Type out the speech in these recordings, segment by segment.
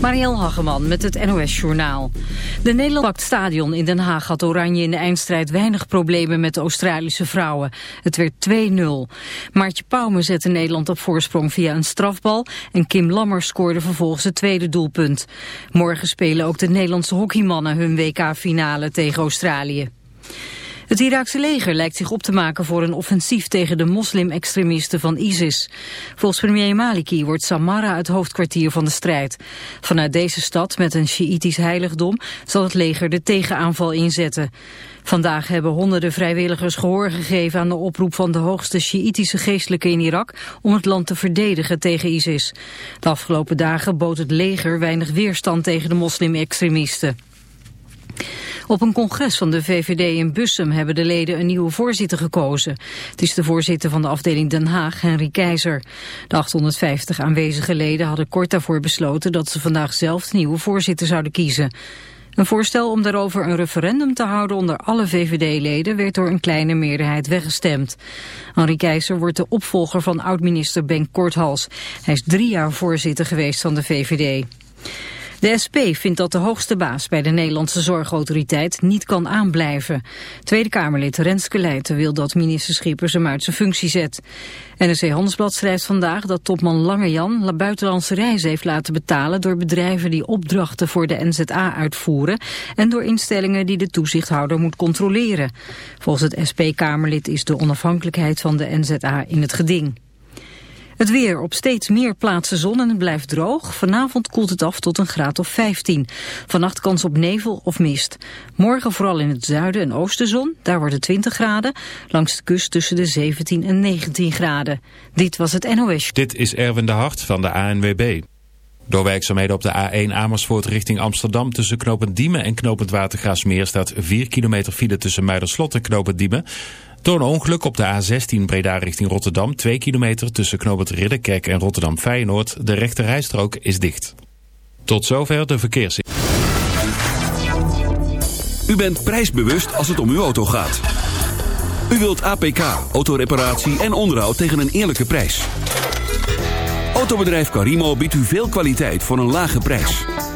Marielle Hageman met het NOS Journaal. De Nederlandse stadion in Den Haag had Oranje in de eindstrijd weinig problemen met de Australische vrouwen. Het werd 2-0. Maartje Pauwme zette Nederland op voorsprong via een strafbal en Kim Lammer scoorde vervolgens het tweede doelpunt. Morgen spelen ook de Nederlandse hockeymannen hun WK-finale tegen Australië. Het Iraakse leger lijkt zich op te maken voor een offensief tegen de moslim-extremisten van ISIS. Volgens premier Maliki wordt Samarra het hoofdkwartier van de strijd. Vanuit deze stad met een Sjiïtisch heiligdom zal het leger de tegenaanval inzetten. Vandaag hebben honderden vrijwilligers gehoor gegeven aan de oproep van de hoogste Sjiïtische geestelijke in Irak om het land te verdedigen tegen ISIS. De afgelopen dagen bood het leger weinig weerstand tegen de moslim-extremisten. Op een congres van de VVD in Bussum hebben de leden een nieuwe voorzitter gekozen. Het is de voorzitter van de afdeling Den Haag, Henry Keizer. De 850 aanwezige leden hadden kort daarvoor besloten dat ze vandaag zelf de nieuwe voorzitter zouden kiezen. Een voorstel om daarover een referendum te houden onder alle VVD-leden werd door een kleine meerderheid weggestemd. Henri Keizer wordt de opvolger van oud-minister Ben Korthals. Hij is drie jaar voorzitter geweest van de VVD. De SP vindt dat de hoogste baas bij de Nederlandse Zorgautoriteit niet kan aanblijven. Tweede Kamerlid Renske Leijten wil dat minister Schippers hem uit zijn functie zet. NRC Handelsblad schrijft vandaag dat topman Lange Jan buitenlandse reizen heeft laten betalen door bedrijven die opdrachten voor de NZA uitvoeren en door instellingen die de toezichthouder moet controleren. Volgens het SP-Kamerlid is de onafhankelijkheid van de NZA in het geding. Het weer op steeds meer plaatsen zon en het blijft droog. Vanavond koelt het af tot een graad of 15. Vannacht kans op nevel of mist. Morgen vooral in het zuiden en oosten zon. Daar wordt het 20 graden. Langs de kust tussen de 17 en 19 graden. Dit was het NOS. Dit is Erwin de Hart van de ANWB. Door werkzaamheden op de A1 Amersfoort richting Amsterdam tussen knooppunt Diemen en knooppunt Watergraafsmeer staat 4 kilometer file tussen Muiderslot en knooppunt Diemen. Door een ongeluk op de A16 Breda richting Rotterdam, 2 kilometer tussen knooppunt Ridderkerk en Rotterdam Feyenoord. De rechterrijstrook is dicht. Tot zover de verkeers. U bent prijsbewust als het om uw auto gaat. U wilt APK, autoreparatie en onderhoud tegen een eerlijke prijs. Autobedrijf Carimo biedt u veel kwaliteit voor een lage prijs.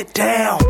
Get down.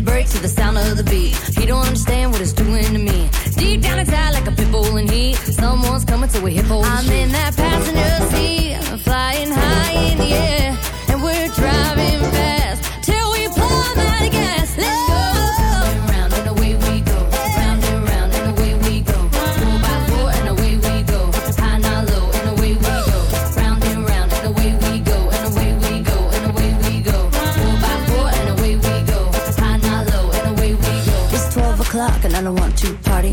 Break to the sound of the beat. He don't understand what it's doing to me. Deep down inside, like a pit bull in heat. Someone's coming to a hip hole. I'm in that passenger seat,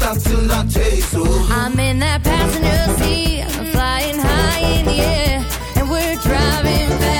Stop till I taste so. I'm in that passenger seat, I'm flying high in the air, and we're driving fast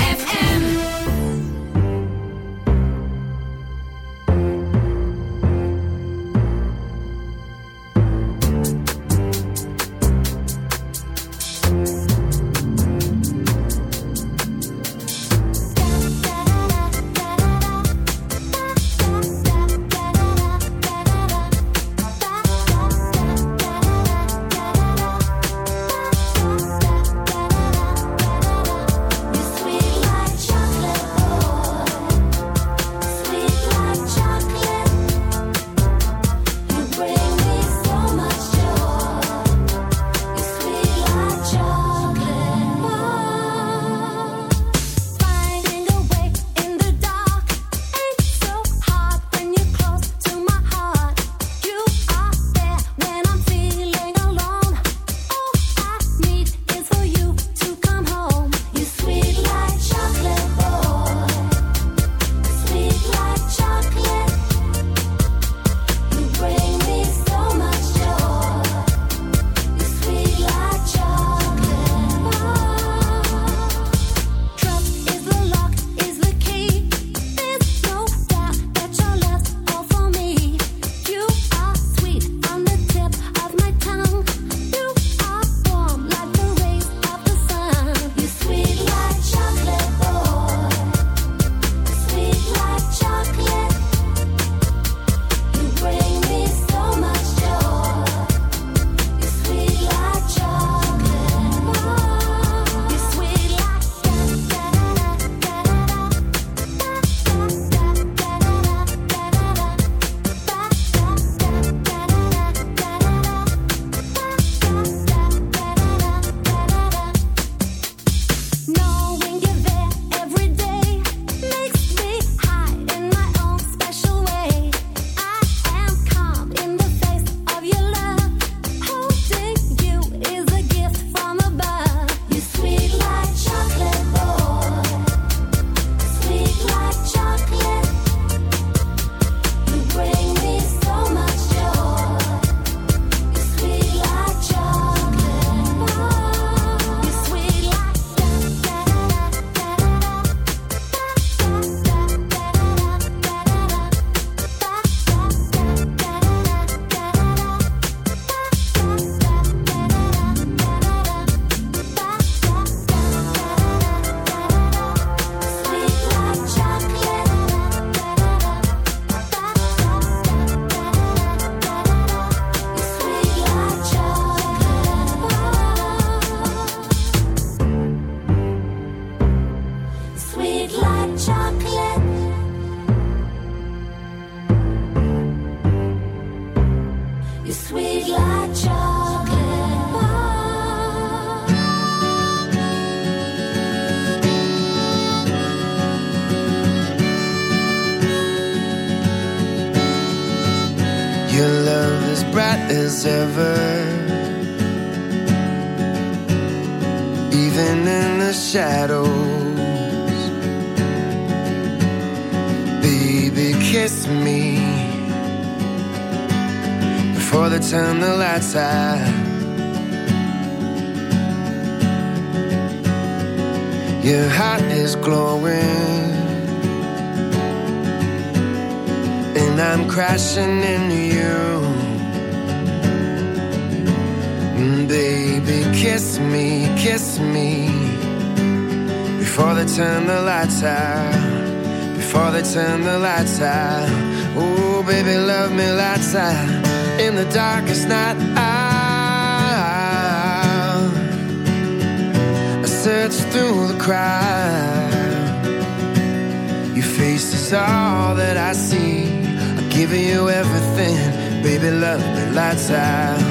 Kiss me, kiss me before they turn the lights out. Before they turn the lights out. Oh, baby, love me lights out in the darkest night. I search through the crowd. Your face is all that I see. I'm giving you everything. Baby, love me lights out.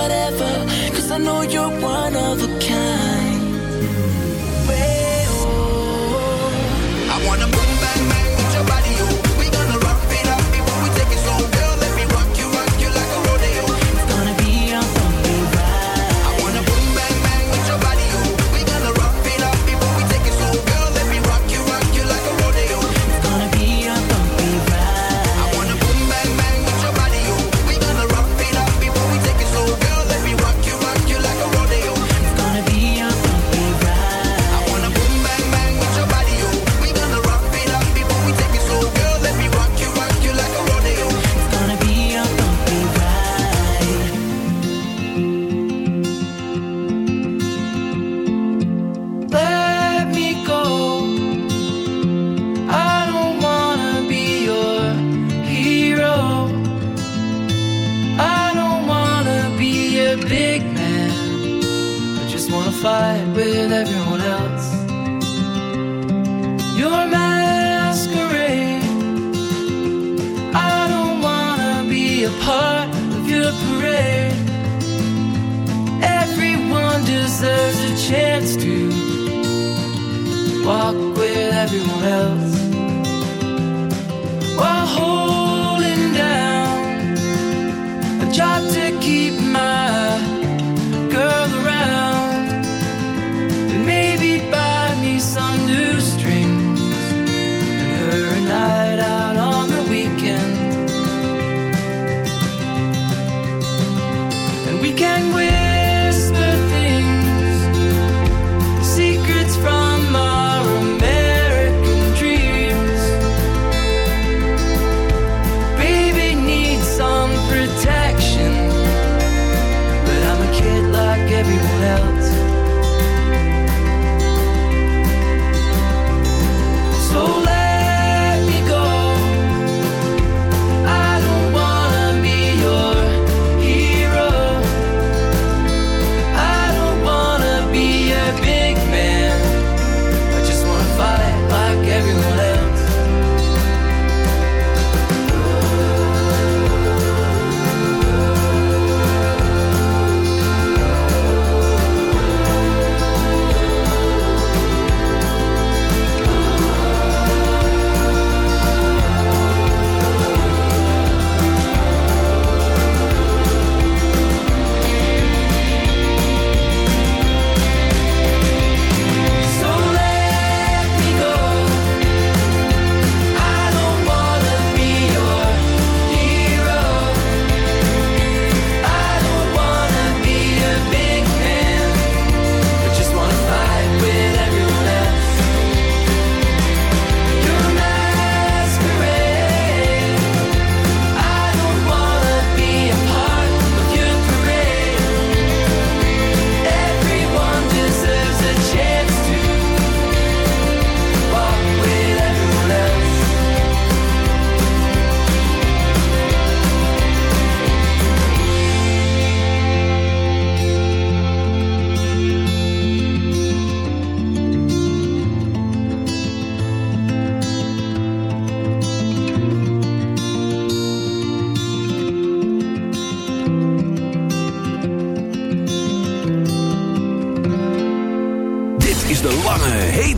whatever. Cause I know you're one of a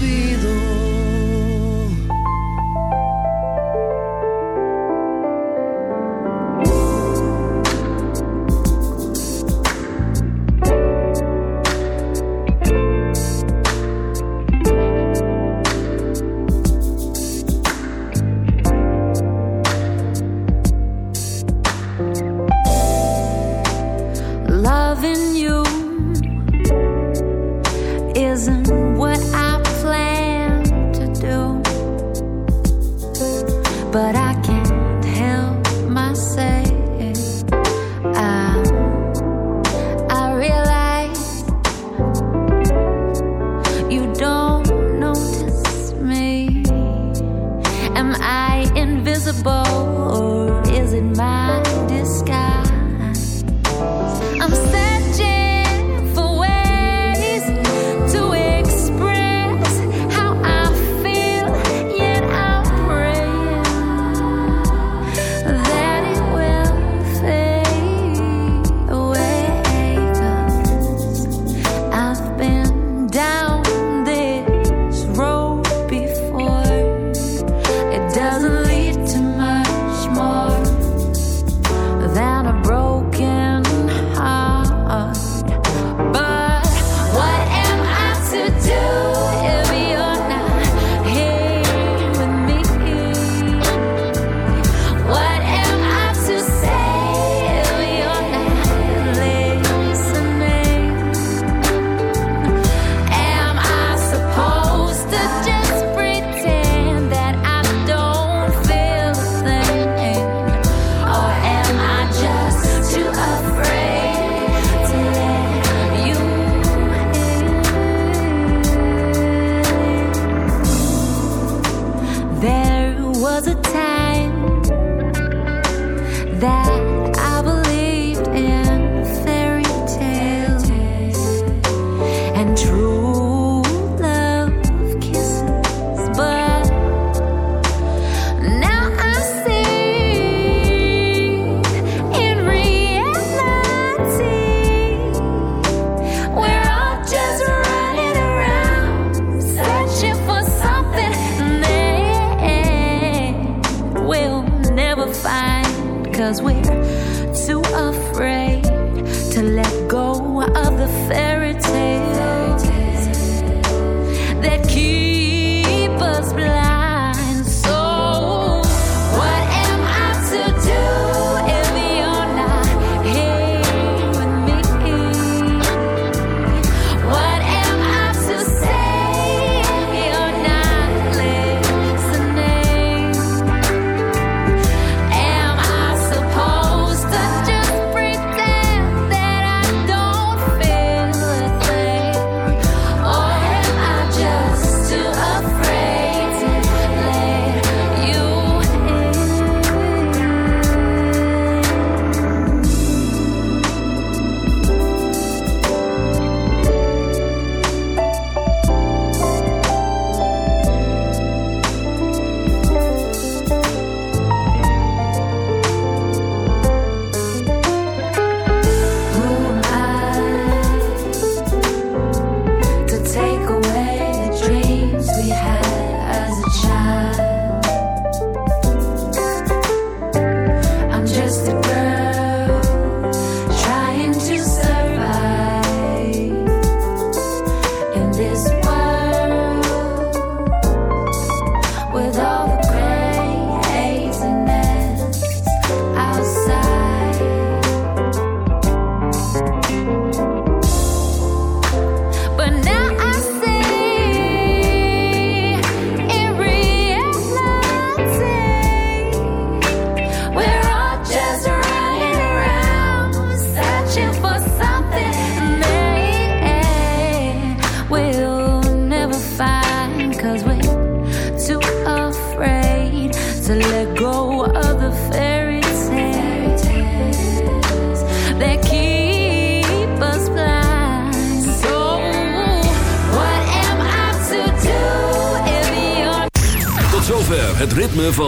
despido.